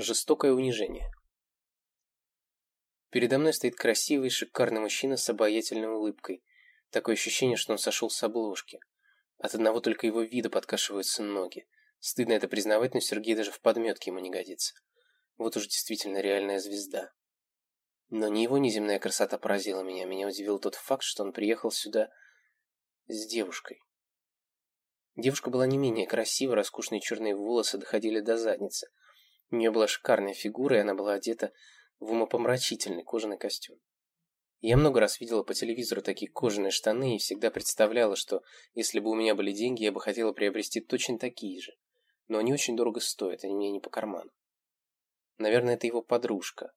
Жестокое унижение. Передо мной стоит красивый, шикарный мужчина с обаятельной улыбкой. Такое ощущение, что он сошел с обложки. От одного только его вида подкашиваются ноги. Стыдно это признавать, но Сергей даже в подметке ему не годится. Вот уж действительно реальная звезда. Но не его неземная красота поразила меня. Меня удивил тот факт, что он приехал сюда с девушкой. Девушка была не менее красива, роскошные черные волосы доходили до задницы. У нее была шикарная фигура, и она была одета в умопомрачительный кожаный костюм. Я много раз видела по телевизору такие кожаные штаны и всегда представляла, что если бы у меня были деньги, я бы хотела приобрести точно такие же. Но они очень дорого стоят, они мне не по карману. Наверное, это его подружка.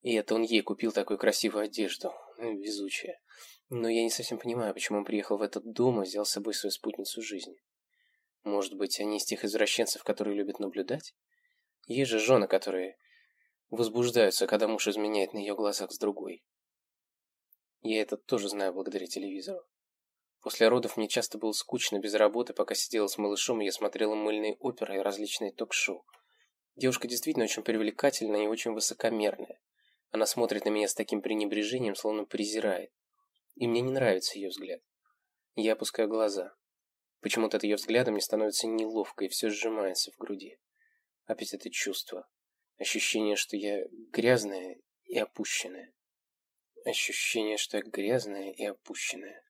И это он ей купил такую красивую одежду. Ну, везучая. Но я не совсем понимаю, почему он приехал в этот дом и взял с собой свою спутницу жизни. Может быть, они из тех извращенцев, которые любят наблюдать? Есть же жены, которые возбуждаются, когда муж изменяет на ее глазах с другой. Я это тоже знаю благодаря телевизору. После родов мне часто было скучно без работы, пока сидела с малышом, и я смотрела мыльные оперы и различные ток-шоу. Девушка действительно очень привлекательная и очень высокомерная. Она смотрит на меня с таким пренебрежением, словно презирает. И мне не нравится ее взгляд. Я опускаю глаза. Почему-то от ее взгляда мне становится неловко, и все сжимается в груди. Опять это чувство. Ощущение, что я грязная и опущенная. Ощущение, что я грязная и опущенная.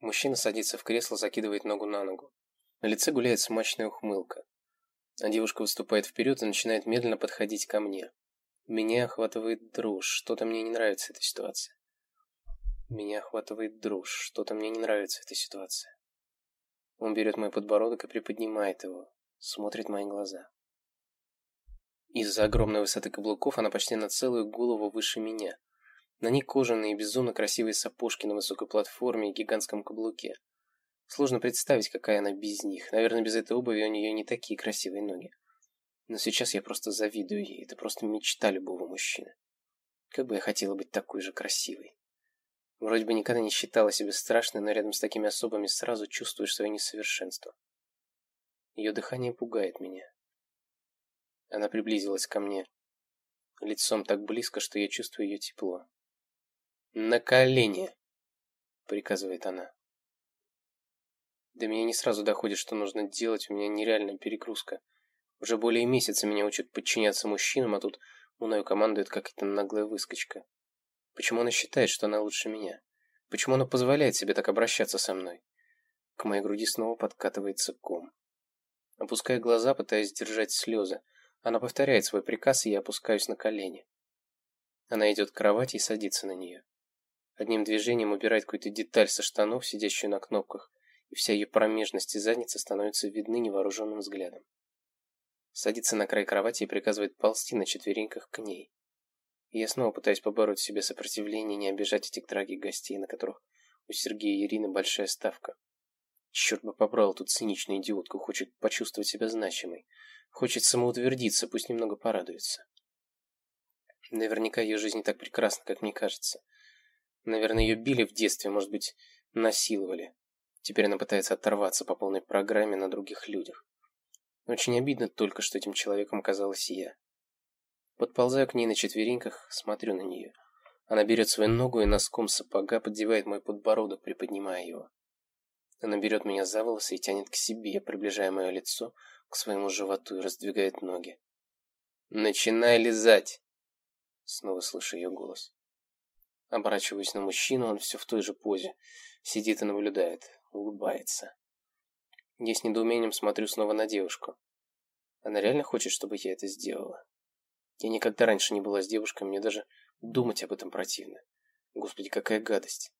Мужчина садится в кресло, закидывает ногу на ногу. На лице гуляет смачная ухмылка. А девушка выступает вперед и начинает медленно подходить ко мне. Меня охватывает дрожь, что-то мне не нравится эта ситуация. Меня охватывает дрожь, что-то мне не нравится эта ситуация. Он берет мой подбородок и приподнимает его, смотрит мои глаза. Из-за огромной высоты каблуков она почти на целую голову выше меня. На ней кожаные безумно красивые сапожки на высокой платформе и гигантском каблуке. Сложно представить, какая она без них. Наверное, без этой обуви у нее не такие красивые ноги. Но сейчас я просто завидую ей. Это просто мечта любого мужчины. Как бы я хотела быть такой же красивой. Вроде бы никогда не считала себя страшной, но рядом с такими особами сразу чувствуешь свое несовершенство. Ее дыхание пугает меня. Она приблизилась ко мне. Лицом так близко, что я чувствую ее тепло. «На колени!» — приказывает она. До меня не сразу доходит, что нужно делать, у меня нереальная перегрузка. Уже более месяца меня учат подчиняться мужчинам, а тут мною командует какая-то наглая выскочка. Почему она считает, что она лучше меня? Почему она позволяет себе так обращаться со мной? К моей груди снова подкатывается ком. Опуская глаза, пытаясь сдержать слезы. Она повторяет свой приказ, и я опускаюсь на колени. Она идет к кровати и садится на нее. Одним движением убирает какую-то деталь со штанов, сидящую на кнопках, и вся ее промежность и задница становятся видны невооруженным взглядом. Садится на край кровати и приказывает ползти на четвереньках к ней. И я снова пытаюсь побороть в себе сопротивление, не обижать этих дорогих гостей, на которых у Сергея и Ирины большая ставка. Черт бы побрал тут циничную идиотку, хочет почувствовать себя значимой. Хочет самоутвердиться, пусть немного порадуется. Наверняка ее жизнь не так прекрасна, как мне кажется. Наверное, ее били в детстве, может быть, насиловали. Теперь она пытается оторваться по полной программе на других людях. Очень обидно только, что этим человеком оказалась я. Подползаю к ней на четвереньках, смотрю на нее. Она берет свою ногу и носком сапога поддевает мой подбородок, приподнимая его. Она берет меня за волосы и тянет к себе, приближая мое лицо к своему животу и раздвигает ноги. «Начинай лизать!» Снова слышу ее голос. Оборачиваюсь на мужчину, он все в той же позе. Сидит и наблюдает, улыбается. Я с недоумением смотрю снова на девушку. Она реально хочет, чтобы я это сделала? Я никогда раньше не была с девушкой, мне даже думать об этом противно. Господи, какая гадость.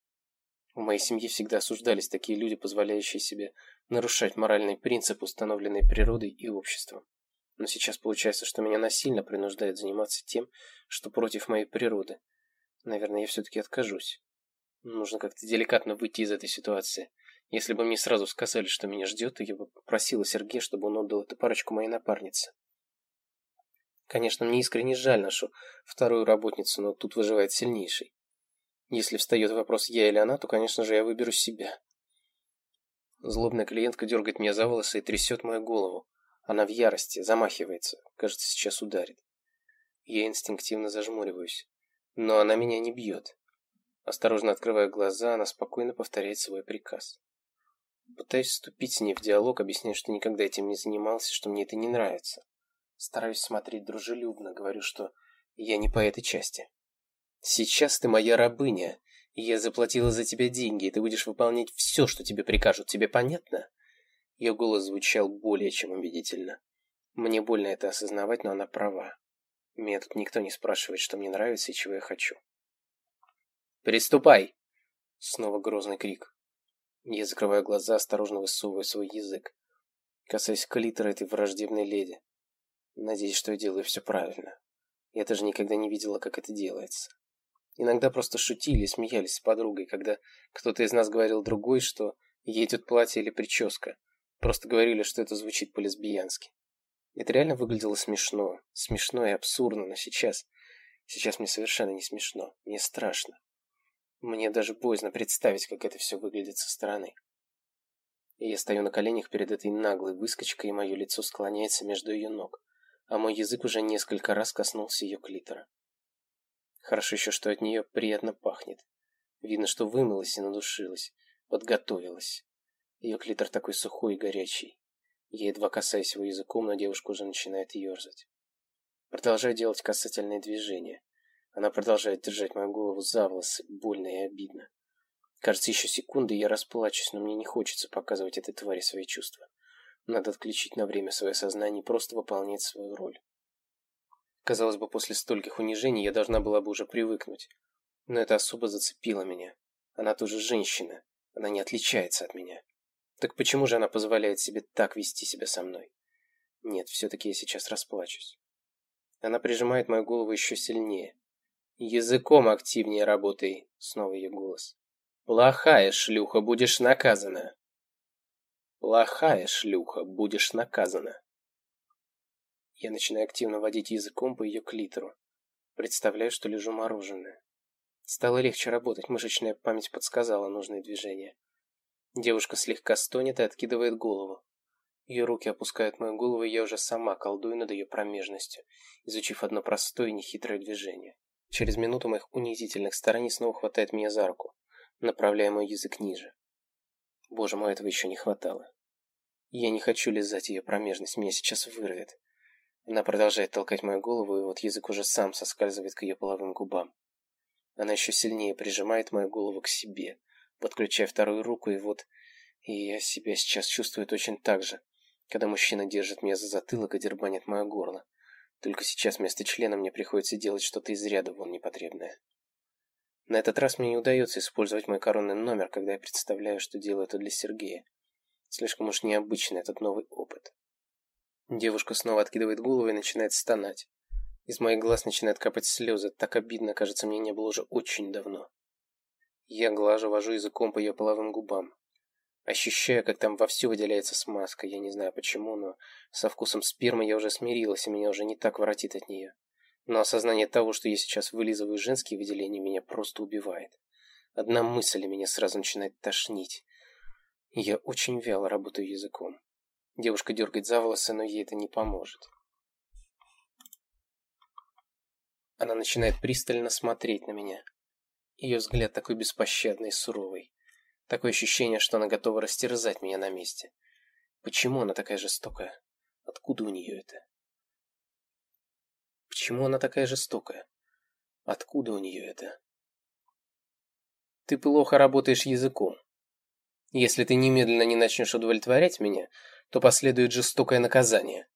В моей семье всегда осуждались такие люди, позволяющие себе нарушать моральные принципы, установленные природой и обществом. Но сейчас получается, что меня насильно принуждают заниматься тем, что против моей природы. Наверное, я все-таки откажусь. Нужно как-то деликатно выйти из этой ситуации. Если бы мне сразу сказали, что меня ждет, я бы попросила Сергея, чтобы он отдал эту парочку моей напарнице. Конечно, мне искренне жаль нашу вторую работницу, но тут выживает сильнейший. Если встает вопрос я или она, то, конечно же, я выберу себя. Злобная клиентка дергает меня за волосы и трясет мою голову. Она в ярости, замахивается, кажется, сейчас ударит. Я инстинктивно зажмуриваюсь. Но она меня не бьет. Осторожно открывая глаза, она спокойно повторяет свой приказ. Пытаюсь вступить с ней в диалог, объясняя, что никогда этим не занимался, что мне это не нравится. Стараюсь смотреть дружелюбно, говорю, что я не по этой части. Сейчас ты моя рабыня, я заплатила за тебя деньги, и ты будешь выполнять все, что тебе прикажут. Тебе понятно? Ее голос звучал более чем убедительно. Мне больно это осознавать, но она права. Меня тут никто не спрашивает, что мне нравится и чего я хочу. «Приступай!» Снова грозный крик. Я закрываю глаза, осторожно высовываю свой язык, касаясь клитора этой враждебной леди. Надеюсь, что я делаю все правильно. Я даже никогда не видела, как это делается. Иногда просто шутили смеялись с подругой, когда кто-то из нас говорил другой, что ей идет платье или прическа. Просто говорили, что это звучит по-лесбиянски. Это реально выглядело смешно. Смешно и абсурдно, но сейчас... Сейчас мне совершенно не смешно. Мне страшно. Мне даже боязно представить, как это все выглядит со стороны. И я стою на коленях перед этой наглой выскочкой, и мое лицо склоняется между ее ног, а мой язык уже несколько раз коснулся ее клитора. Хорошо еще, что от нее приятно пахнет. Видно, что вымылась и надушилась, подготовилась. Ее клитор такой сухой и горячий. Я едва касаюсь его языком, но девушка уже начинает ерзать. Продолжаю делать касательные движения. Она продолжает держать мою голову за волосы, больно и обидно. Кажется, еще секунды, я расплачусь, но мне не хочется показывать этой твари свои чувства. Надо отключить на время свое сознание и просто выполнять свою роль. Казалось бы, после стольких унижений я должна была бы уже привыкнуть. Но это особо зацепило меня. Она тоже женщина. Она не отличается от меня. Так почему же она позволяет себе так вести себя со мной? Нет, все-таки я сейчас расплачусь. Она прижимает мою голову еще сильнее. Языком активнее работай, снова ее голос. Плохая шлюха, будешь наказана. Плохая шлюха, будешь наказана. Я начинаю активно водить языком по ее клитору. Представляю, что лежу мороженое. Стало легче работать, мышечная память подсказала нужные движения. Девушка слегка стонет и откидывает голову. Ее руки опускают мою голову, и я уже сама колдую над ее промежностью, изучив одно простое и нехитрое движение. Через минуту моих унизительных стараний снова хватает меня за руку, направляя мой язык ниже. Боже мой, этого еще не хватало. Я не хочу лизать ее промежность, меня сейчас вырвет. Она продолжает толкать мою голову, и вот язык уже сам соскальзывает к ее половым губам. Она еще сильнее прижимает мою голову к себе, подключая вторую руку, и вот... И я себя сейчас чувствую точно так же, когда мужчина держит меня за затылок и дербанит мое горло. Только сейчас вместо члена мне приходится делать что-то из ряда вон непотребное. На этот раз мне не удается использовать мой коронный номер, когда я представляю, что делаю это для Сергея. Слишком уж необычный этот новый опыт. Девушка снова откидывает голову и начинает стонать. Из моих глаз начинают капать слезы. Так обидно, кажется, мне не было уже очень давно. Я глажу, вожу языком по ее половым губам. Ощущаю, как там вовсю выделяется смазка. Я не знаю почему, но со вкусом спермы я уже смирилась, и меня уже не так воротит от нее. Но осознание того, что я сейчас вылизываю женские выделения, меня просто убивает. Одна мысль меня сразу начинает тошнить. Я очень вяло работаю языком. Девушка дергает за волосы, но ей это не поможет. Она начинает пристально смотреть на меня. Ее взгляд такой беспощадный и суровый. Такое ощущение, что она готова растерзать меня на месте. Почему она такая жестокая? Откуда у нее это? Почему она такая жестокая? Откуда у нее это? Ты плохо работаешь языком. Если ты немедленно не начнешь удовлетворять меня, то последует жестокое наказание.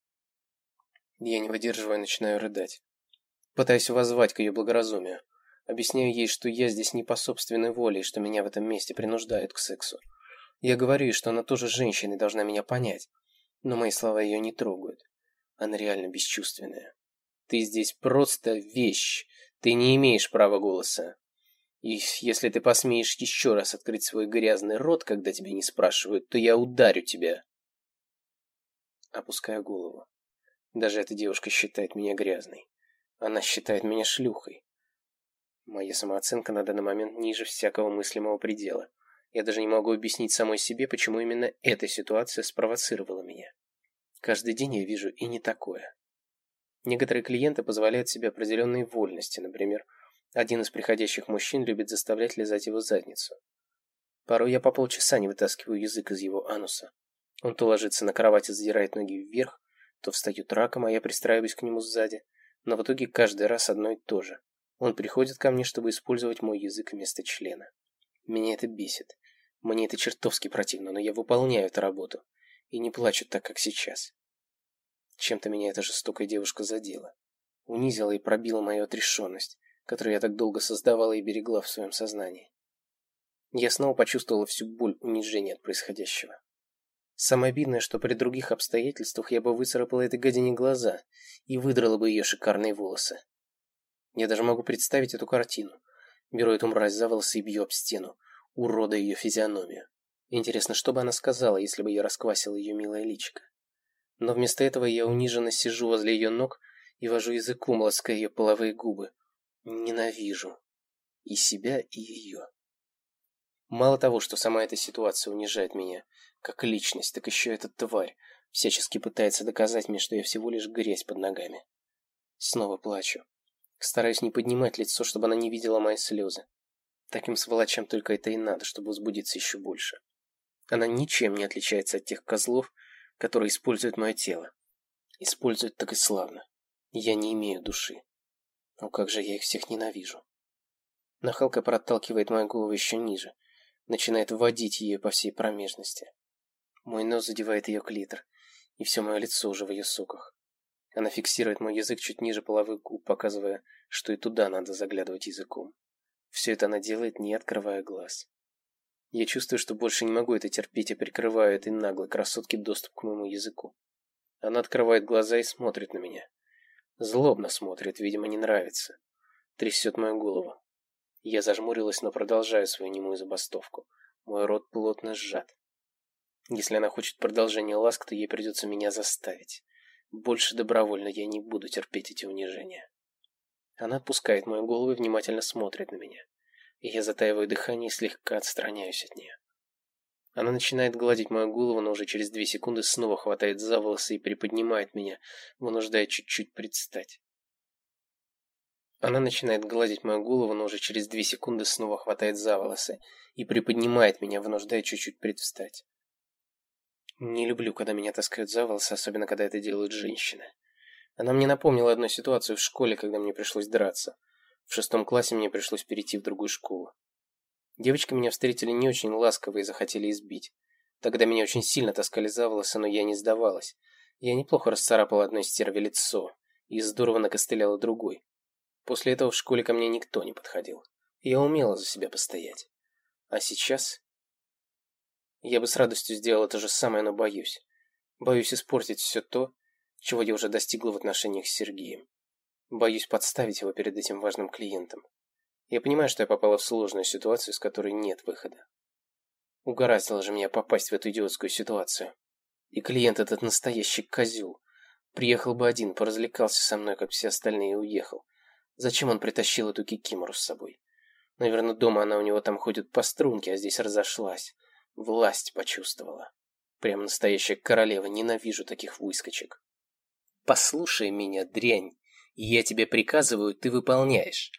Я не выдерживаю начинаю рыдать. Пытаюсь воззвать к ее благоразумию. Объясняю ей, что я здесь не по собственной воле, и что меня в этом месте принуждают к сексу. Я говорю ей, что она тоже женщина и должна меня понять. Но мои слова ее не трогают. Она реально бесчувственная. Ты здесь просто вещь. Ты не имеешь права голоса. И если ты посмеешь еще раз открыть свой грязный рот, когда тебя не спрашивают, то я ударю тебя. Опускаю голову. Даже эта девушка считает меня грязной. Она считает меня шлюхой. Моя самооценка на данный момент ниже всякого мыслимого предела. Я даже не могу объяснить самой себе, почему именно эта ситуация спровоцировала меня. Каждый день я вижу и не такое. Некоторые клиенты позволяют себе определенные вольности. Например, один из приходящих мужчин любит заставлять лизать его задницу. Порой я по полчаса не вытаскиваю язык из его ануса. Он то ложится на кровать и задирает ноги вверх, то встает раком, а я пристраиваюсь к нему сзади. Но в итоге каждый раз одно и то же. Он приходит ко мне, чтобы использовать мой язык вместо члена. Меня это бесит. Мне это чертовски противно, но я выполняю эту работу. И не плачу так, как сейчас. Чем-то меня эта жестокая девушка задела. Унизила и пробила мою отрешенность, которую я так долго создавала и берегла в своем сознании. Я снова почувствовала всю боль унижения от происходящего. Самое обидное, что при других обстоятельствах я бы выцарапала этой гадине глаза и выдрала бы ее шикарные волосы. Я даже могу представить эту картину. Беру эту мразь за волосы и бью об стену, урода ее физиономию. Интересно, что бы она сказала, если бы я расквасила ее милое личико? Но вместо этого я униженно сижу возле ее ног и вожу языком, лаская ее половые губы. Ненавижу. И себя, и ее. Мало того, что сама эта ситуация унижает меня, как личность, так еще эта тварь всячески пытается доказать мне, что я всего лишь грязь под ногами. Снова плачу. Стараюсь не поднимать лицо, чтобы она не видела мои слезы. Таким сволочам только это и надо, чтобы возбудиться еще больше. Она ничем не отличается от тех козлов, которые используют мое тело. Используют так и славно. Я не имею души. О, как же я их всех ненавижу. Нахалка проталкивает мою голову еще ниже, начинает вводить ее по всей промежности. Мой нос задевает ее клитор, и все мое лицо уже в ее соках. Она фиксирует мой язык чуть ниже половых губ, показывая, что и туда надо заглядывать языком. Все это она делает, не открывая глаз. Я чувствую, что больше не могу это терпеть и прикрываю этой наглой красотке доступ к моему языку. Она открывает глаза и смотрит на меня. Злобно смотрит, видимо, не нравится. Трясет мою голову. Я зажмурилась, но продолжаю свою немую забастовку. Мой рот плотно сжат. Если она хочет продолжения ласк, то ей придется меня заставить. Больше добровольно я не буду терпеть эти унижения. Она отпускает мою голову и внимательно смотрит на меня. Я затаиваю дыхание и слегка отстраняюсь от нее. Она начинает гладить мою голову, но уже через две секунды снова хватает за волосы и приподнимает меня, вынуждая чуть-чуть предстать. Она начинает гладить мою голову, но уже через две секунды снова хватает за волосы и приподнимает меня, вынуждая чуть-чуть предвстать. Не люблю, когда меня таскают за волосы, особенно когда это делают женщины. Она мне напомнила одну ситуацию в школе, когда мне пришлось драться. В шестом классе мне пришлось перейти в другую школу. Девочки меня встретили не очень ласково и захотели избить. Тогда меня очень сильно таскали за волосы, но я не сдавалась. Я неплохо расцарапала одной стерве лицо и здорово накостыляла другой. После этого в школе ко мне никто не подходил. Я умела за себя постоять. А сейчас... Я бы с радостью сделала то же самое, но боюсь. Боюсь испортить все то, чего я уже достигла в отношениях с Сергеем. Боюсь подставить его перед этим важным клиентом. Я понимаю, что я попала в сложную ситуацию, из которой нет выхода. Угораздило же меня попасть в эту идиотскую ситуацию. И клиент этот настоящий козел. Приехал бы один, поразвлекался со мной, как все остальные, и уехал. Зачем он притащил эту кикимору с собой? Наверное, дома она у него там ходит по струнке, а здесь разошлась. Власть почувствовала. Прям настоящая королева, ненавижу таких выскочек. Послушай меня, дрянь. Я тебе приказываю, ты выполняешь.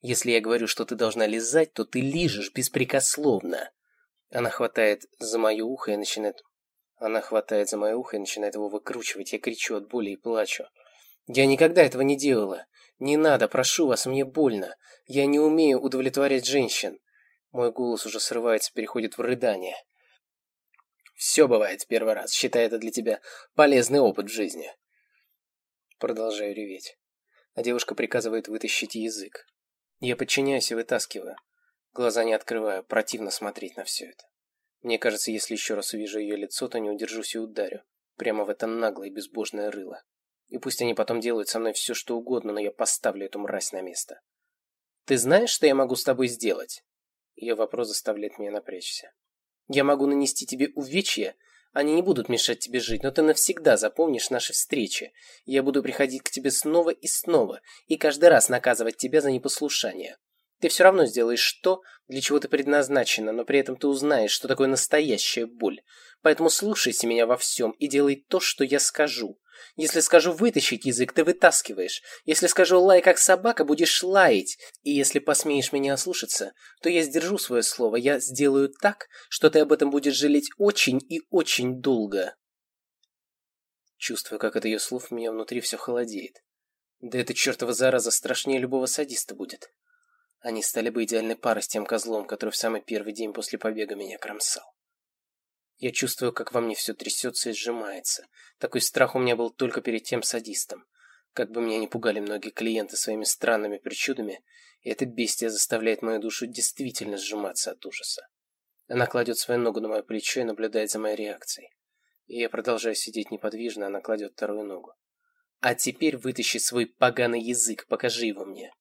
Если я говорю, что ты должна лизать, то ты лижешь беспрекословно. Она хватает за мое ухо и начинает... Она хватает за мое ухо и начинает его выкручивать. Я кричу от боли и плачу. Я никогда этого не делала. «Не надо, прошу вас, мне больно. Я не умею удовлетворять женщин». Мой голос уже срывается, переходит в рыдание. «Все бывает первый раз. Считай это для тебя полезный опыт в жизни». Продолжаю реветь. А девушка приказывает вытащить язык. Я подчиняюсь и вытаскиваю. Глаза не открываю, противно смотреть на все это. Мне кажется, если еще раз увижу ее лицо, то не удержусь и ударю. Прямо в это наглое безбожное рыло. И пусть они потом делают со мной все, что угодно, но я поставлю эту мразь на место. «Ты знаешь, что я могу с тобой сделать?» Ее вопрос заставляет меня напрячься. «Я могу нанести тебе увечья, они не будут мешать тебе жить, но ты навсегда запомнишь наши встречи. Я буду приходить к тебе снова и снова, и каждый раз наказывать тебя за непослушание. Ты все равно сделаешь то, для чего ты предназначена, но при этом ты узнаешь, что такое настоящая боль. Поэтому слушайся меня во всем и делай то, что я скажу. Если скажу вытащить язык, ты вытаскиваешь. Если скажу лай как собака, будешь лаять. И если посмеешь меня ослушаться, то я сдержу свое слово. Я сделаю так, что ты об этом будешь жалеть очень и очень долго. Чувствую, как от ее слов меня внутри все холодеет. Да эта чертова зараза страшнее любого садиста будет. Они стали бы идеальной парой с тем козлом, который в самый первый день после побега меня кромсал. Я чувствую, как во мне все трясется и сжимается. Такой страх у меня был только перед тем садистом. Как бы меня не пугали многие клиенты своими странными причудами, и эта бестия заставляет мою душу действительно сжиматься от ужаса. Она кладет свою ногу на мое плечо и наблюдает за моей реакцией. И я продолжаю сидеть неподвижно, она кладет вторую ногу. «А теперь вытащи свой поганый язык, покажи его мне».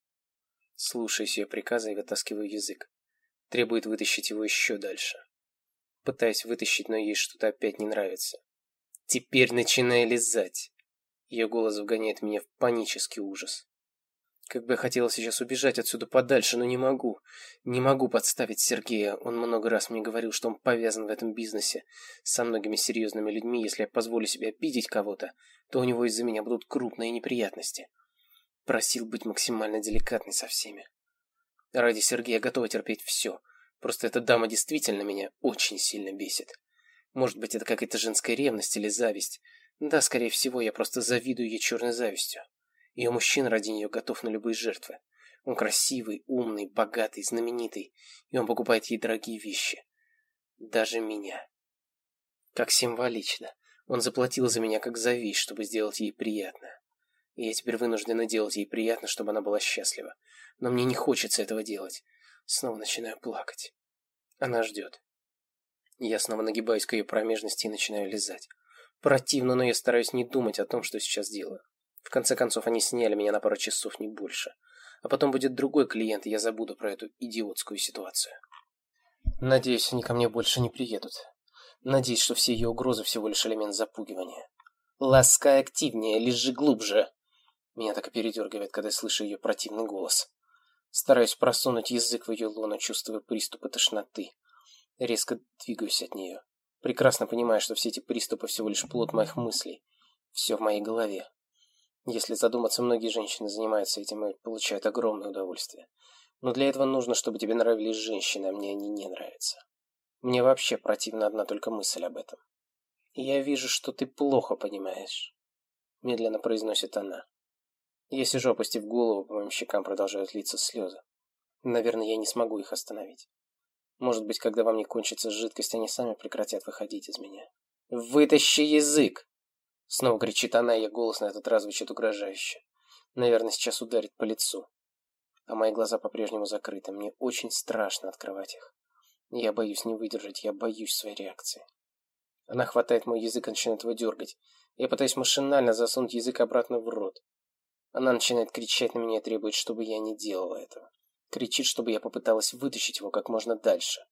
Слушаюсь ее приказа и вытаскиваю язык. Требует вытащить его еще дальше пытаясь вытащить, но ей что-то опять не нравится. «Теперь начинай лизать!» Ее голос вгоняет меня в панический ужас. Как бы я хотела сейчас убежать отсюда подальше, но не могу. Не могу подставить Сергея. Он много раз мне говорил, что он повязан в этом бизнесе со многими серьезными людьми. Если я позволю себе обидеть кого-то, то у него из-за меня будут крупные неприятности. Просил быть максимально деликатной со всеми. Ради Сергея готова терпеть все. Просто эта дама действительно меня очень сильно бесит. Может быть, это какая-то женская ревность или зависть. Да, скорее всего, я просто завидую ей черной завистью. Ее мужчина ради нее готов на любые жертвы. Он красивый, умный, богатый, знаменитый, и он покупает ей дорогие вещи. Даже меня. Как символично. Он заплатил за меня как за вещь, чтобы сделать ей приятно. И я теперь вынуждена делать ей приятно, чтобы она была счастлива. Но мне не хочется этого делать. Снова начинаю плакать. Она ждет. Я снова нагибаюсь к ее промежности и начинаю лизать. Противно, но я стараюсь не думать о том, что сейчас делаю. В конце концов, они сняли меня на пару часов, не больше. А потом будет другой клиент, и я забуду про эту идиотскую ситуацию. Надеюсь, они ко мне больше не приедут. Надеюсь, что все ее угрозы всего лишь элемент запугивания. Ласкай активнее, лежи глубже. Меня так и передергивает, когда я слышу ее противный голос. Стараюсь просунуть язык в ее лоно, чувствуя приступы тошноты. Резко двигаюсь от нее. Прекрасно понимаю, что все эти приступы всего лишь плод моих мыслей. Все в моей голове. Если задуматься, многие женщины занимаются этим и получают огромное удовольствие. Но для этого нужно, чтобы тебе нравились женщины, а мне они не нравятся. Мне вообще противна одна только мысль об этом. «Я вижу, что ты плохо понимаешь», — медленно произносит она. Я сижу, опустив голову, по моим щекам продолжают литься слезы. Наверное, я не смогу их остановить. Может быть, когда вам не кончится жидкость, они сами прекратят выходить из меня. «Вытащи язык!» Снова кричит она, и голос на этот раз звучит угрожающе. Наверное, сейчас ударит по лицу. А мои глаза по-прежнему закрыты. Мне очень страшно открывать их. Я боюсь не выдержать, я боюсь своей реакции. Она хватает мой язык и начинает его дергать. Я пытаюсь машинально засунуть язык обратно в рот. Она начинает кричать на меня и требует, чтобы я не делала этого. Кричит, чтобы я попыталась вытащить его как можно дальше.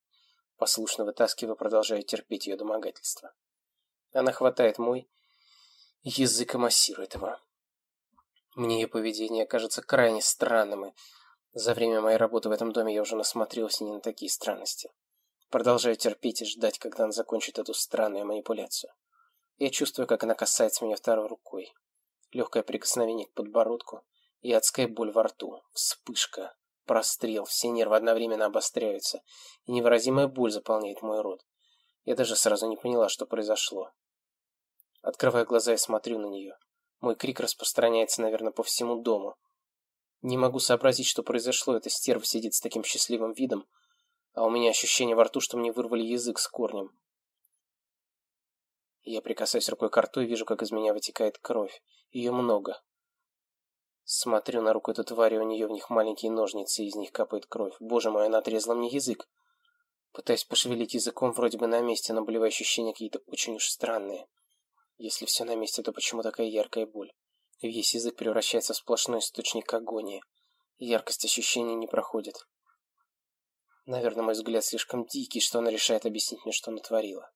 Послушно вытаскивая, продолжаю терпеть ее домогательство. Она хватает мой язык и массирует его. Мне ее поведение кажется крайне странным, и за время моей работы в этом доме я уже насмотрелся не на такие странности. Продолжаю терпеть и ждать, когда она закончит эту странную манипуляцию. Я чувствую, как она касается меня второй рукой легкое прикосновение к подбородку и адская боль во рту, вспышка, прострел, все нервы одновременно обостряются, и невыразимая боль заполняет мой рот. Я даже сразу не поняла, что произошло. Открывая глаза и смотрю на нее. Мой крик распространяется, наверное, по всему дому. Не могу сообразить, что произошло. Эта стерва сидит с таким счастливым видом, а у меня ощущение во рту, что мне вырвали язык с корнем. Я прикасаюсь рукой к рту и вижу, как из меня вытекает кровь. Ее много. Смотрю на руку этой твари, у нее в них маленькие ножницы, и из них капает кровь. Боже мой, она отрезала мне язык. Пытаюсь пошевелить языком, вроде бы на месте, но болевые ощущения какие-то очень уж странные. Если все на месте, то почему такая яркая боль? Весь язык превращается в сплошной источник агонии. Яркость ощущений не проходит. Наверное, мой взгляд слишком дикий, что она решает объяснить мне, что натворила.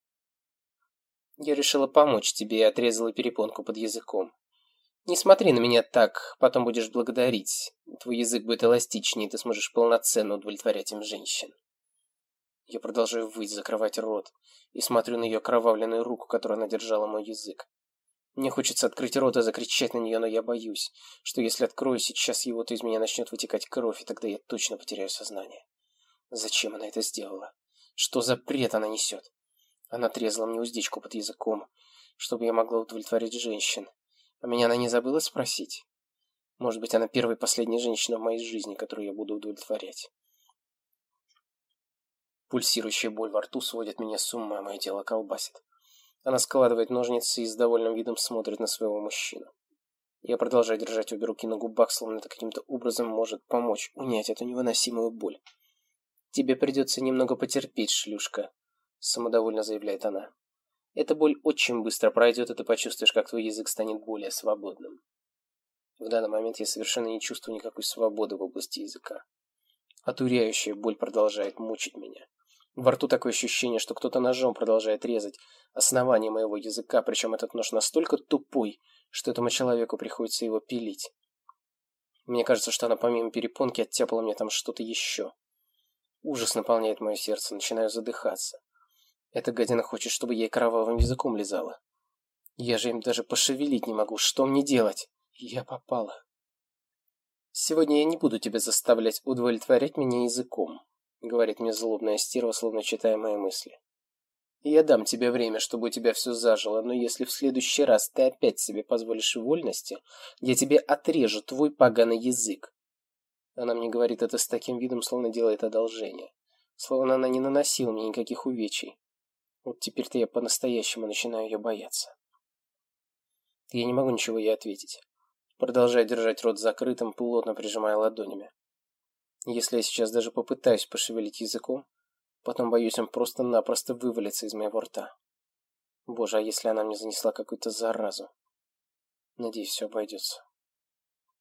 Я решила помочь тебе и отрезала перепонку под языком. Не смотри на меня так, потом будешь благодарить. Твой язык будет эластичнее, ты сможешь полноценно удовлетворять им женщин. Я продолжаю выть, закрывать рот, и смотрю на ее кровавленную руку, которая она держала мой язык. Мне хочется открыть рот и закричать на нее, но я боюсь, что если открою сейчас его, то из меня начнет вытекать кровь, и тогда я точно потеряю сознание. Зачем она это сделала? Что за бред она несет? Она трезала мне уздечку под языком, чтобы я могла удовлетворить женщин. А меня она не забыла спросить? Может быть, она первая и последняя женщина в моей жизни, которую я буду удовлетворять. Пульсирующая боль во рту сводит меня с ума, мое тело колбасит. Она складывает ножницы и с довольным видом смотрит на своего мужчину. Я продолжаю держать обе руки на губах, словно это каким-то образом может помочь унять эту невыносимую боль. «Тебе придется немного потерпеть, шлюшка», — самодовольно заявляет она. «Эта боль очень быстро пройдет, и ты почувствуешь, как твой язык станет более свободным». В данный момент я совершенно не чувствую никакой свободы в области языка. Отуряющая боль продолжает мучить меня. Во рту такое ощущение, что кто-то ножом продолжает резать основание моего языка, причем этот нож настолько тупой, что этому человеку приходится его пилить. Мне кажется, что она помимо перепонки оттяпала мне там что-то еще. Ужас наполняет мое сердце, начинаю задыхаться. Эта гадина хочет, чтобы я ей кровавым языком лизала. Я же им даже пошевелить не могу. Что мне делать? Я попала. Сегодня я не буду тебя заставлять удовлетворять меня языком. — говорит мне злобная стерва, словно читая мои мысли. «Я дам тебе время, чтобы у тебя все зажило, но если в следующий раз ты опять себе позволишь вольности, я тебе отрежу твой поганый язык». Она мне говорит это с таким видом, словно делает одолжение. Словно она не наносила мне никаких увечий. Вот теперь-то я по-настоящему начинаю ее бояться. Я не могу ничего ей ответить. Продолжаю держать рот закрытым, плотно прижимая ладонями. Если я сейчас даже попытаюсь пошевелить языком, потом, боюсь, он просто-напросто вывалится из моего рта. Боже, а если она мне занесла какую-то заразу? Надеюсь, все обойдется.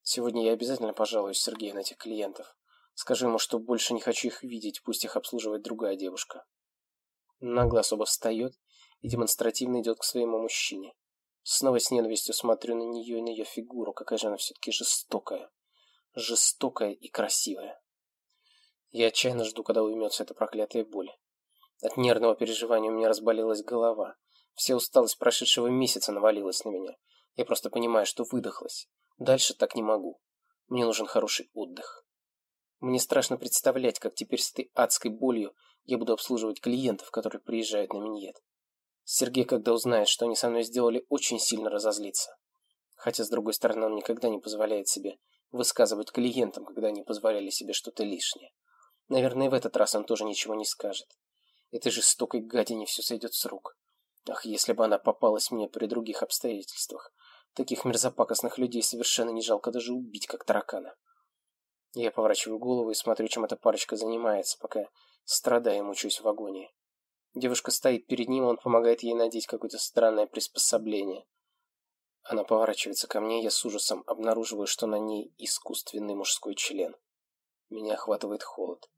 Сегодня я обязательно пожалуюсь Сергею на этих клиентов. Скажу ему, что больше не хочу их видеть, пусть их обслуживает другая девушка. Нагло особо встает и демонстративно идет к своему мужчине. Снова с ненавистью смотрю на нее и на ее фигуру, какая же она все-таки жестокая. Жестокая и красивая. Я отчаянно жду, когда уймется эта проклятая боль. От нервного переживания у меня разболелась голова. Вся усталость прошедшего месяца навалилась на меня. Я просто понимаю, что выдохлась. Дальше так не могу. Мне нужен хороший отдых. Мне страшно представлять, как теперь с этой адской болью я буду обслуживать клиентов, которые приезжают на миньет. Сергей, когда узнает, что они со мной сделали, очень сильно разозлится. Хотя, с другой стороны, он никогда не позволяет себе высказывать клиентам, когда они позволяли себе что-то лишнее. Наверное, в этот раз он тоже ничего не скажет. Этой жестокой гадине все сойдет с рук. Ах, если бы она попалась мне при других обстоятельствах. Таких мерзопакостных людей совершенно не жалко даже убить, как таракана. Я поворачиваю голову и смотрю, чем эта парочка занимается, пока страдаю и мучаюсь в агонии. Девушка стоит перед ним, он помогает ей надеть какое-то странное приспособление. Она поворачивается ко мне, я с ужасом обнаруживаю, что на ней искусственный мужской член. Меня охватывает холод.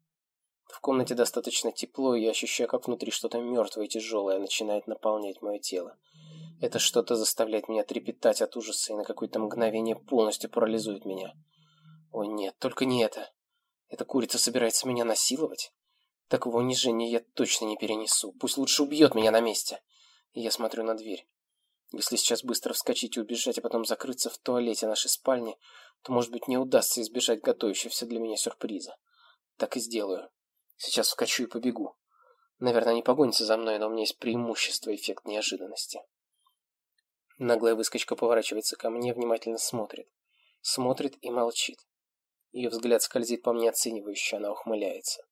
В комнате достаточно тепло, и я ощущаю, как внутри что-то мертвое и тяжелое начинает наполнять мое тело. Это что-то заставляет меня трепетать от ужаса и на какое-то мгновение полностью парализует меня. Ой, нет, только не это. Эта курица собирается меня насиловать? Такого унижения я точно не перенесу. Пусть лучше убьет меня на месте. Я смотрю на дверь. Если сейчас быстро вскочить и убежать, а потом закрыться в туалете нашей спальни, то, может быть, не удастся избежать готовящегося для меня сюрприза. Так и сделаю. Сейчас вскочу и побегу. Наверное, не погонится за мной, но у меня есть преимущество эффект неожиданности. Наглая выскочка поворачивается ко мне, внимательно смотрит. Смотрит и молчит. Ее взгляд скользит по мне оценивающе, она ухмыляется.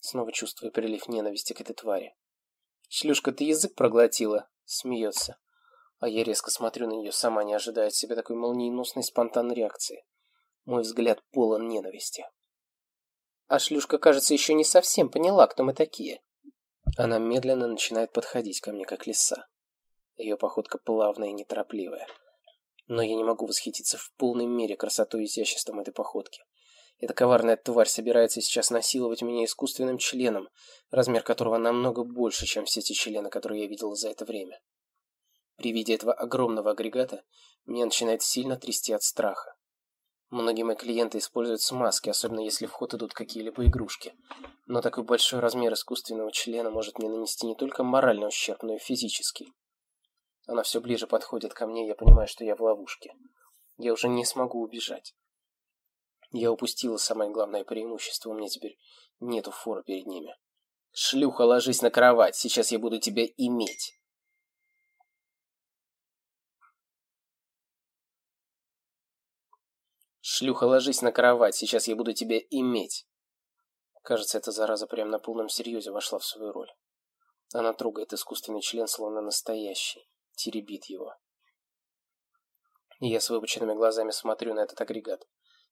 Снова чувствую прилив ненависти к этой твари. «Шлюшка, ты язык проглотила?» Смеется. А я резко смотрю на нее, сама не ожидая от себя такой молниеносной спонтанной реакции. Мой взгляд полон ненависти. А шлюшка, кажется, еще не совсем поняла, кто мы такие. Она медленно начинает подходить ко мне, как лиса. Ее походка плавная и неторопливая. Но я не могу восхититься в полной мере красотой и изяществом этой походки. Эта коварная тварь собирается сейчас насиловать меня искусственным членом, размер которого намного больше, чем все те члены, которые я видел за это время. При виде этого огромного агрегата меня начинает сильно трясти от страха. Многие мои клиенты используют смазки, особенно если в ход идут какие-либо игрушки. Но такой большой размер искусственного члена может мне нанести не только моральный ущерб, но и физический. Она все ближе подходит ко мне, я понимаю, что я в ловушке. Я уже не смогу убежать. Я упустила самое главное преимущество, у меня теперь нету фора перед ними. Шлюха, ложись на кровать, сейчас я буду тебя иметь. Шлюха, ложись на кровать, сейчас я буду тебя иметь. Кажется, эта зараза прямо на полном серьезе вошла в свою роль. Она трогает искусственный член, словно настоящий, теребит его. И я с выпученными глазами смотрю на этот агрегат.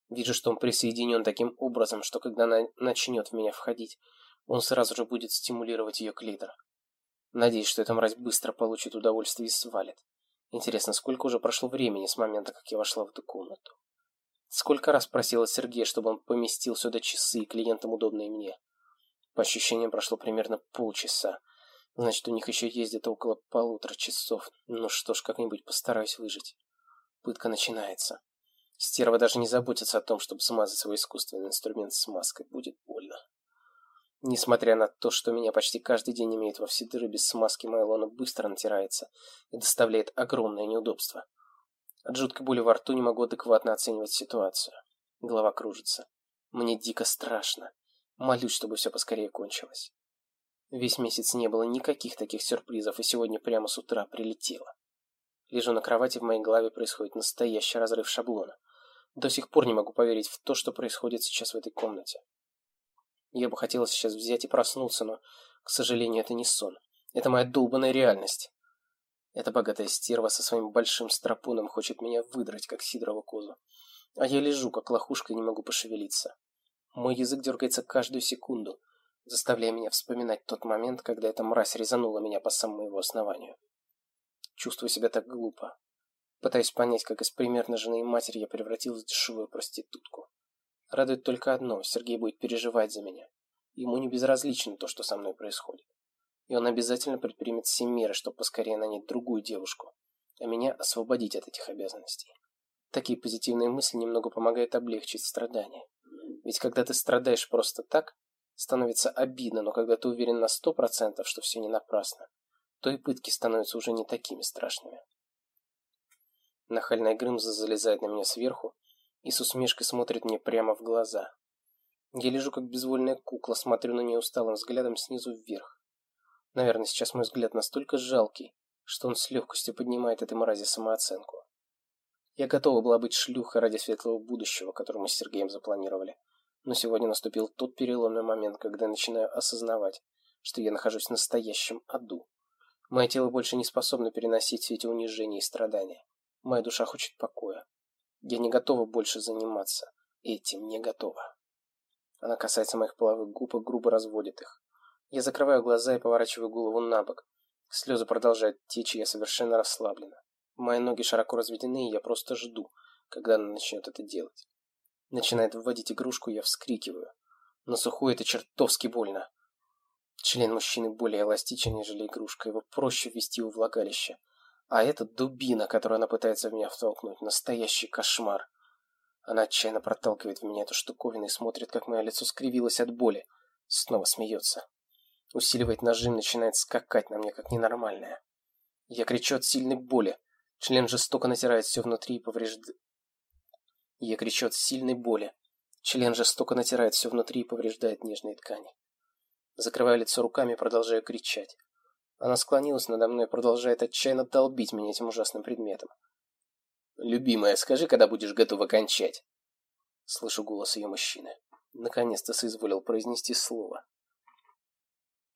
Вижу, что он присоединен таким образом, что когда она начнет в меня входить, он сразу же будет стимулировать ее клитор. Надеюсь, что эта мразь быстро получит удовольствие и свалит. Интересно, сколько уже прошло времени с момента, как я вошла в эту комнату? Сколько раз просила Сергея, чтобы он поместил сюда часы, клиентам удобные мне? По ощущениям, прошло примерно полчаса. Значит, у них еще ездит около полутора часов. Ну что ж, как-нибудь постараюсь выжить. Пытка начинается. Стерва даже не заботится о том, чтобы смазать свой искусственный инструмент смазкой. Будет больно. Несмотря на то, что меня почти каждый день имеют во все дыры без смазки, моя лона быстро натирается и доставляет огромное неудобство. От жуткой боли во рту не могу адекватно оценивать ситуацию. Голова кружится. Мне дико страшно. Молюсь, чтобы все поскорее кончилось. Весь месяц не было никаких таких сюрпризов, и сегодня прямо с утра прилетело. Лежу на кровати, в моей голове происходит настоящий разрыв шаблона. До сих пор не могу поверить в то, что происходит сейчас в этой комнате. Я бы хотела сейчас взять и проснуться, но, к сожалению, это не сон. Это моя долбанная реальность. Эта богатая стерва со своим большим стропоном хочет меня выдрать, как сидорову козу. А я лежу, как лохушка, и не могу пошевелиться. Мой язык дергается каждую секунду, заставляя меня вспоминать тот момент, когда эта мразь резанула меня по самому его основанию. Чувствую себя так глупо. Пытаюсь понять, как из примерно жены и матери я превратилась в дешевую проститутку. Радует только одно – Сергей будет переживать за меня. Ему не безразлично то, что со мной происходит. И он обязательно предпримет все меры, чтобы поскорее нанять другую девушку, а меня освободить от этих обязанностей. Такие позитивные мысли немного помогают облегчить страдания. Ведь когда ты страдаешь просто так, становится обидно, но когда ты уверен на сто процентов, что все не напрасно, то и пытки становятся уже не такими страшными. Нахальная Грымза залезает на меня сверху и с усмешкой смотрит мне прямо в глаза. Я лежу как безвольная кукла, смотрю на нее усталым взглядом снизу вверх. Наверное, сейчас мой взгляд настолько жалкий, что он с легкостью поднимает этой мрази самооценку. Я готова была быть шлюхой ради светлого будущего, которое мы с Сергеем запланировали. Но сегодня наступил тот переломный момент, когда я начинаю осознавать, что я нахожусь в настоящем аду. Мое тело больше не способно переносить все эти унижения и страдания. Моя душа хочет покоя. Я не готова больше заниматься. Этим не готова. Она касается моих половых губ и грубо разводит их. Я закрываю глаза и поворачиваю голову на бок. Слезы продолжают течь, и я совершенно расслаблена. Мои ноги широко разведены, и я просто жду, когда она начнет это делать. Начинает вводить игрушку, я вскрикиваю. На сухую это чертовски больно. Член мужчины более эластичен, нежели игрушка. Его проще ввести в влагалище. А это дубина, которую она пытается в меня втолкнуть. Настоящий кошмар. Она отчаянно проталкивает в меня эту штуковину и смотрит, как мое лицо скривилось от боли. Снова смеется. Усиливает нажим, начинает скакать на мне, как ненормальная. Я кричу от сильной боли. Член жестоко натирает все внутри и повреждает... Я кричу от сильной боли. Член жестоко натирает все внутри и повреждает нежные ткани. Закрываю лицо руками и продолжаю кричать. Она склонилась надо мной и продолжает отчаянно долбить меня этим ужасным предметом. «Любимая, скажи, когда будешь готова кончать?» Слышу голос ее мужчины. Наконец-то соизволил произнести слово.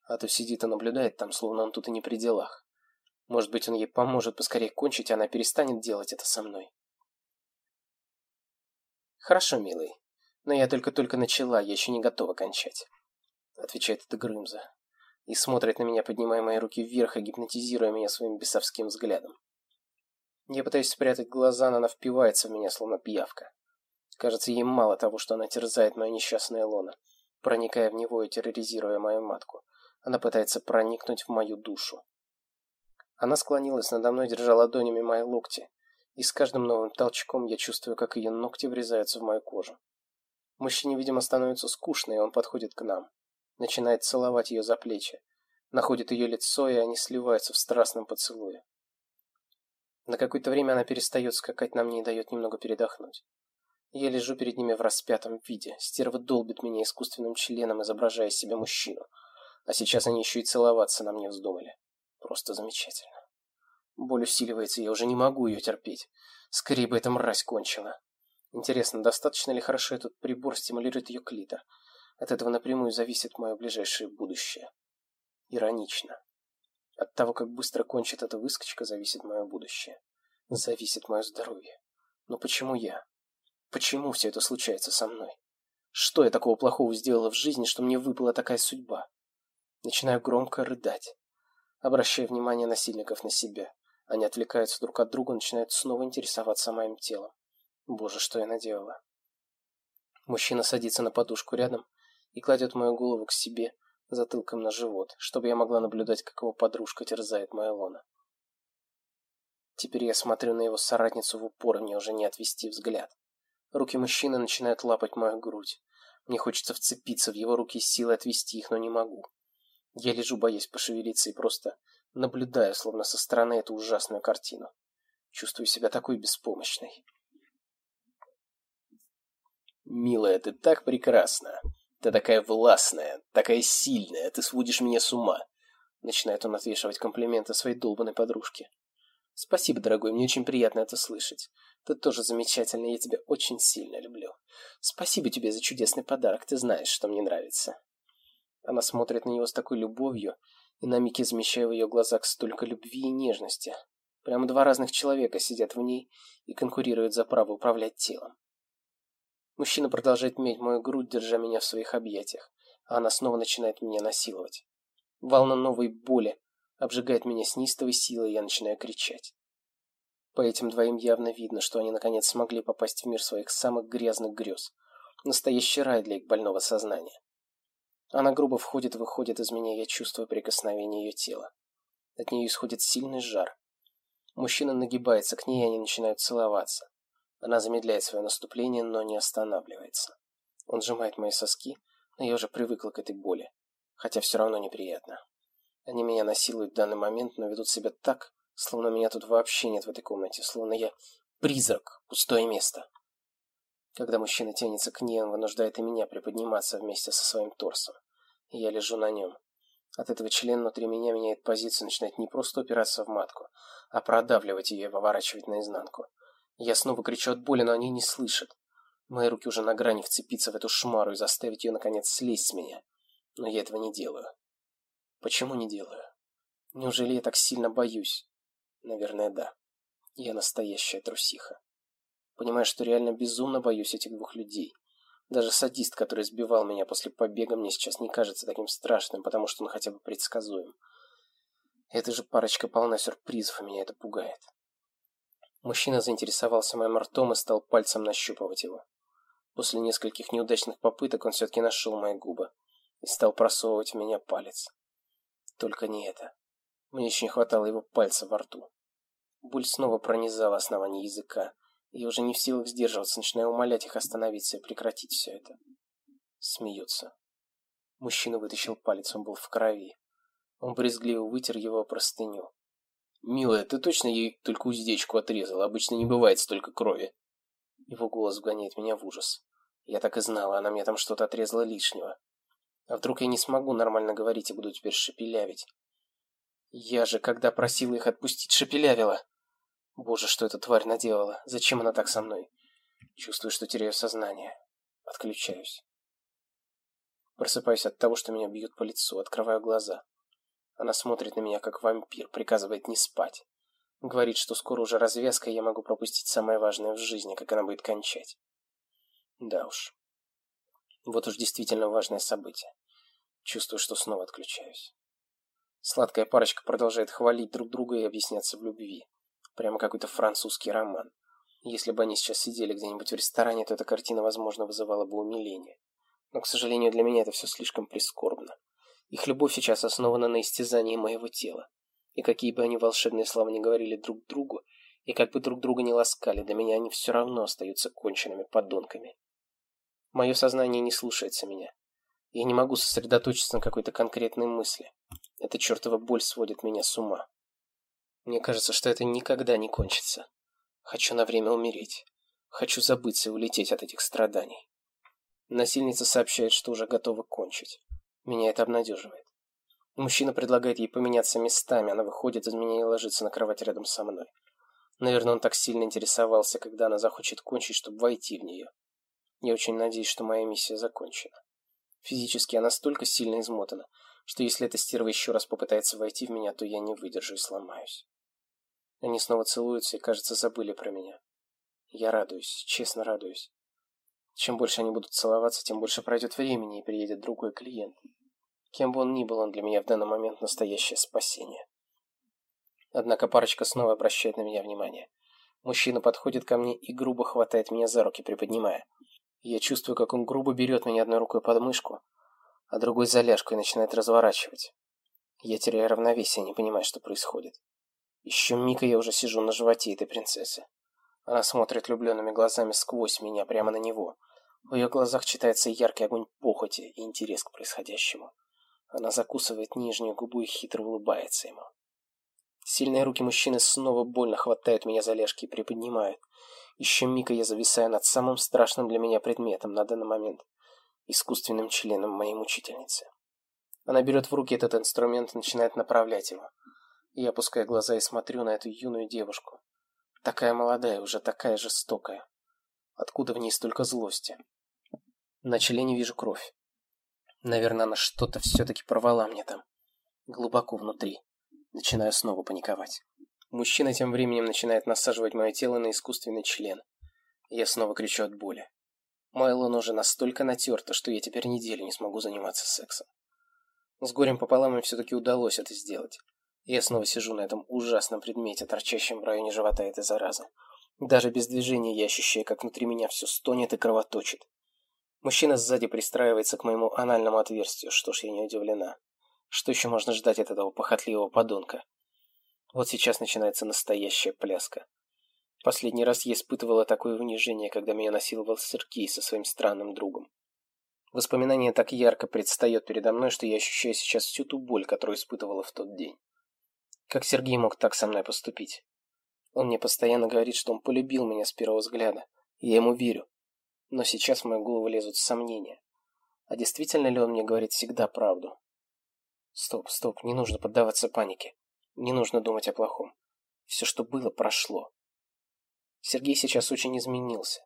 А то сидит и наблюдает там, словно он тут и не при делах. Может быть, он ей поможет поскорее кончить, и она перестанет делать это со мной. «Хорошо, милый, но я только-только начала, я еще не готова кончать», — отвечает эта Грымза и смотрит на меня, поднимая мои руки вверх и гипнотизируя меня своим бесовским взглядом. Я пытаюсь спрятать глаза, но она впивается в меня, словно пиявка. Кажется, ей мало того, что она терзает мое несчастное лоно, проникая в него и терроризируя мою матку. Она пытается проникнуть в мою душу. Она склонилась надо мной, держа ладонями мои локти, И с каждым новым толчком я чувствую, как ее ногти врезаются в мою кожу. Мужчине, видимо, становится скучно, и он подходит к нам. Начинает целовать ее за плечи. Находит ее лицо, и они сливаются в страстном поцелуе. На какое-то время она перестает скакать на мне и дает немного передохнуть. Я лежу перед ними в распятом виде. Стерва долбит меня искусственным членом, изображая из себя мужчину. А сейчас они еще и целоваться на мне вздумали. Просто замечательно. Боль усиливается, я уже не могу ее терпеть. Скорее бы эта мразь кончила. Интересно, достаточно ли хорошо этот прибор стимулирует ее клитор? От этого напрямую зависит мое ближайшее будущее. Иронично. От того, как быстро кончит эта выскочка, зависит мое будущее. Зависит мое здоровье. Но почему я? Почему все это случается со мной? Что я такого плохого сделала в жизни, что мне выпала такая судьба? Начинаю громко рыдать. Обращая внимание насильников на себя. Они отвлекаются друг от друга, начинают снова интересоваться моим телом. Боже, что я наделала. Мужчина садится на подушку рядом и кладет мою голову к себе затылком на живот, чтобы я могла наблюдать, как его подружка терзает мое лоно. Теперь я смотрю на его соратницу в упор, и мне уже не отвести взгляд. Руки мужчины начинают лапать мою грудь. Мне хочется вцепиться в его руки с силой отвести их, но не могу. Я лежу, боясь пошевелиться, и просто наблюдаю, словно со стороны, эту ужасную картину. Чувствую себя такой беспомощной. «Милая, ты так прекрасна. Ты такая властная, такая сильная. Ты сводишь меня с ума». Начинает он отвешивать комплименты своей долбанной подружке. Спасибо, дорогой, мне очень приятно это слышать. Ты тоже замечательный, я тебя очень сильно люблю. Спасибо тебе за чудесный подарок, ты знаешь, что мне нравится. Она смотрит на него с такой любовью, и на миг замещая в ее глазах столько любви и нежности. Прямо два разных человека сидят в ней и конкурируют за право управлять телом. Мужчина продолжает медь мою грудь, держа меня в своих объятиях, а она снова начинает меня насиловать. Волна новой боли обжигает меня с нистовой силой, и я начинаю кричать. По этим двоим явно видно, что они наконец смогли попасть в мир своих самых грязных грез. Настоящий рай для их больного сознания. Она грубо входит и выходит из меня, я чувствую прикосновение ее тела. От нее исходит сильный жар. Мужчина нагибается к ней, и они начинают целоваться. Она замедляет свое наступление, но не останавливается. Он сжимает мои соски, но я уже привыкла к этой боли, хотя все равно неприятно. Они меня насилуют в данный момент, но ведут себя так, словно меня тут вообще нет в этой комнате, словно я призрак, пустое место. Когда мужчина тянется к ней, он вынуждает и меня приподниматься вместе со своим торсом. И я лежу на нем. От этого член внутри меня меняет позицию, начинает не просто упираться в матку, а продавливать ее и выворачивать наизнанку. Я снова кричу от боли, но они не слышат. Мои руки уже на грани вцепиться в эту шмару и заставить ее, наконец, слезть с меня. Но я этого не делаю. Почему не делаю? Неужели я так сильно боюсь? Наверное, да. Я настоящая трусиха. Понимаю, что реально безумно боюсь этих двух людей. Даже садист, который сбивал меня после побега, мне сейчас не кажется таким страшным, потому что он хотя бы предсказуем. Эта же парочка полна сюрпризов, и меня это пугает. Мужчина заинтересовался моим ртом и стал пальцем нащупывать его. После нескольких неудачных попыток он все-таки нашел мои губы и стал просовывать в меня палец. Только не это. Мне еще не хватало его пальца во рту. Боль снова пронизала основание языка. И я уже не в силах сдерживаться, начиная умолять их остановиться и прекратить все это. Смеются. Мужчина вытащил палец, он был в крови. Он брезгливо вытер его простыню. «Милая, ты точно ей только уздечку отрезала? Обычно не бывает столько крови». Его голос вгоняет меня в ужас. Я так и знала, она мне там что-то отрезала лишнего. А вдруг я не смогу нормально говорить и буду теперь шепелявить? Я же, когда просила их отпустить, шепелявила. Боже, что эта тварь наделала? Зачем она так со мной? Чувствую, что теряю сознание. Отключаюсь. Просыпаюсь от того, что меня бьют по лицу, открываю глаза. Она смотрит на меня, как вампир, приказывает не спать. Говорит, что скоро уже развязка, и я могу пропустить самое важное в жизни, как она будет кончать. Да уж. Вот уж действительно важное событие. Чувствую, что снова отключаюсь. Сладкая парочка продолжает хвалить друг друга и объясняться в любви. Прямо какой-то французский роман. Если бы они сейчас сидели где-нибудь в ресторане, то эта картина, возможно, вызывала бы умиление. Но, к сожалению, для меня это все слишком прискорбно. Их любовь сейчас основана на истязании моего тела. И какие бы они волшебные слова ни говорили друг другу, И как бы друг друга не ласкали, для меня они все равно остаются конченными подонками. Мое сознание не слушается меня. Я не могу сосредоточиться на какой-то конкретной мысли. Эта чертова боль сводит меня с ума. Мне кажется, что это никогда не кончится. Хочу на время умереть. Хочу забыться и улететь от этих страданий. Насильница сообщает, что уже готова кончить. Меня это обнадеживает. Мужчина предлагает ей поменяться местами, она выходит из меня и ложится на кровать рядом со мной. Наверное, он так сильно интересовался, когда она захочет кончить, чтобы войти в нее. Я очень надеюсь, что моя миссия закончена. Физически она столько сильно измотана, что если эта стерва еще раз попытается войти в меня, то я не выдержу и сломаюсь. Они снова целуются и, кажется, забыли про меня. Я радуюсь, честно радуюсь. Чем больше они будут целоваться, тем больше пройдет времени и приедет другой клиент. Кем бы он ни был, он для меня в данный момент настоящее спасение. Однако парочка снова обращает на меня внимание. Мужчина подходит ко мне и грубо хватает меня за руки, приподнимая. Я чувствую, как он грубо берет меня одной рукой под мышку, а другой за ляжку и начинает разворачивать. Я теряю равновесие, не понимая, что происходит. Еще миг, я уже сижу на животе этой принцессы. Она смотрит влюбленными глазами сквозь меня, прямо на него. В ее глазах читается яркий огонь похоти и интерес к происходящему. Она закусывает нижнюю губу и хитро улыбается ему. Сильные руки мужчины снова больно хватают меня за ляжки и приподнимают. Еще миг, я зависаю над самым страшным для меня предметом на данный момент – искусственным членом моей мучительницы. Она берет в руки этот инструмент и начинает направлять его. Я опускаю глаза и смотрю на эту юную девушку. Такая молодая, уже такая жестокая. Откуда в ней столько злости? На члене вижу кровь. Наверное, она что-то все-таки порвала мне там. Глубоко внутри. Начинаю снова паниковать. Мужчина тем временем начинает насаживать мое тело на искусственный член. Я снова кричу от боли. Мое лоно уже настолько натерто, что я теперь неделю не смогу заниматься сексом. С горем пополам им все-таки удалось это сделать. Я снова сижу на этом ужасном предмете, торчащем в районе живота этой заразы. Даже без движения я ощущаю, как внутри меня все стонет и кровоточит. Мужчина сзади пристраивается к моему анальному отверстию, что ж, я не удивлена. Что еще можно ждать от этого похотливого подонка? Вот сейчас начинается настоящая пляска. Последний раз я испытывала такое унижение, когда меня насиловал Сергей со своим странным другом. Воспоминание так ярко предстает передо мной, что я ощущаю сейчас всю ту боль, которую испытывала в тот день. Как Сергей мог так со мной поступить? Он мне постоянно говорит, что он полюбил меня с первого взгляда. я ему верю. Но сейчас в мою голову лезут сомнения. А действительно ли он мне говорит всегда правду? Стоп, стоп, не нужно поддаваться панике. Не нужно думать о плохом. Все, что было, прошло. Сергей сейчас очень изменился.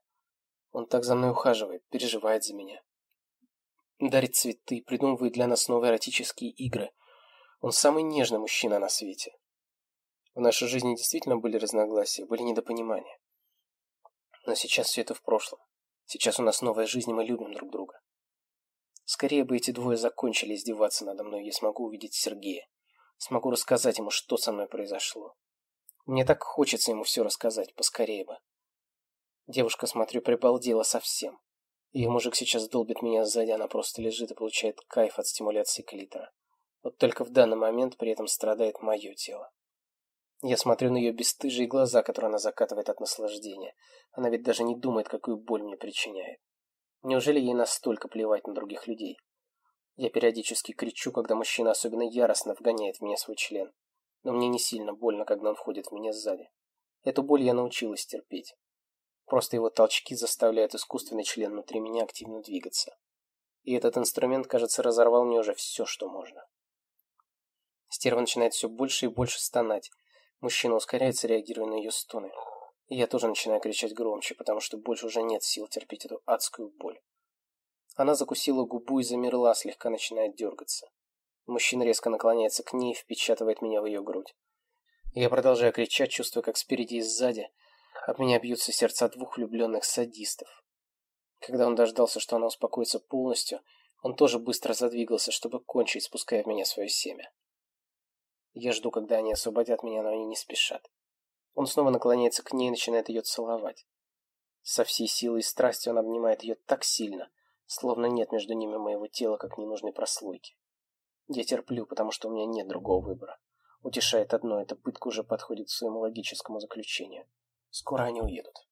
Он так за мной ухаживает, переживает за меня. Дарит цветы, придумывает для нас новые эротические игры – он самый нежный мужчина на свете. В нашей жизни действительно были разногласия, были недопонимания. Но сейчас все это в прошлом. Сейчас у нас новая жизнь, и мы любим друг друга. Скорее бы эти двое закончили издеваться надо мной, я смогу увидеть Сергея. Смогу рассказать ему, что со мной произошло. Мне так хочется ему все рассказать, поскорее бы. Девушка, смотрю, прибалдела совсем. Ее мужик сейчас долбит меня сзади, она просто лежит и получает кайф от стимуляции клитора. Вот только в данный момент при этом страдает мое тело. Я смотрю на ее бесстыжие глаза, которые она закатывает от наслаждения. Она ведь даже не думает, какую боль мне причиняет. Неужели ей настолько плевать на других людей? Я периодически кричу, когда мужчина особенно яростно вгоняет в меня свой член. Но мне не сильно больно, когда он входит в меня сзади. Эту боль я научилась терпеть. Просто его толчки заставляют искусственный член внутри меня активно двигаться. И этот инструмент, кажется, разорвал мне уже все, что можно. Стерва начинает все больше и больше стонать. Мужчина ускоряется, реагируя на ее стоны. И я тоже начинаю кричать громче, потому что больше уже нет сил терпеть эту адскую боль. Она закусила губу и замерла, слегка начинает дергаться. Мужчина резко наклоняется к ней и впечатывает меня в ее грудь. Я продолжаю кричать, чувствуя, как спереди и сзади от меня бьются сердца двух влюбленных садистов. Когда он дождался, что она успокоится полностью, он тоже быстро задвигался, чтобы кончить, спуская в меня свое семя. Я жду, когда они освободят меня, но они не спешат. Он снова наклоняется к ней и начинает ее целовать. Со всей силой и страстью он обнимает ее так сильно, словно нет между ними моего тела, как ненужной прослойки. Я терплю, потому что у меня нет другого выбора. Утешает одно, эта пытка уже подходит к своему логическому заключению. Скоро они уедут.